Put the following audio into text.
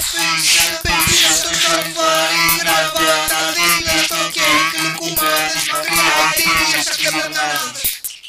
Ficha, ficha, tu gravando e gravando a linha, toquei que comanda, criativa, essa caminhada.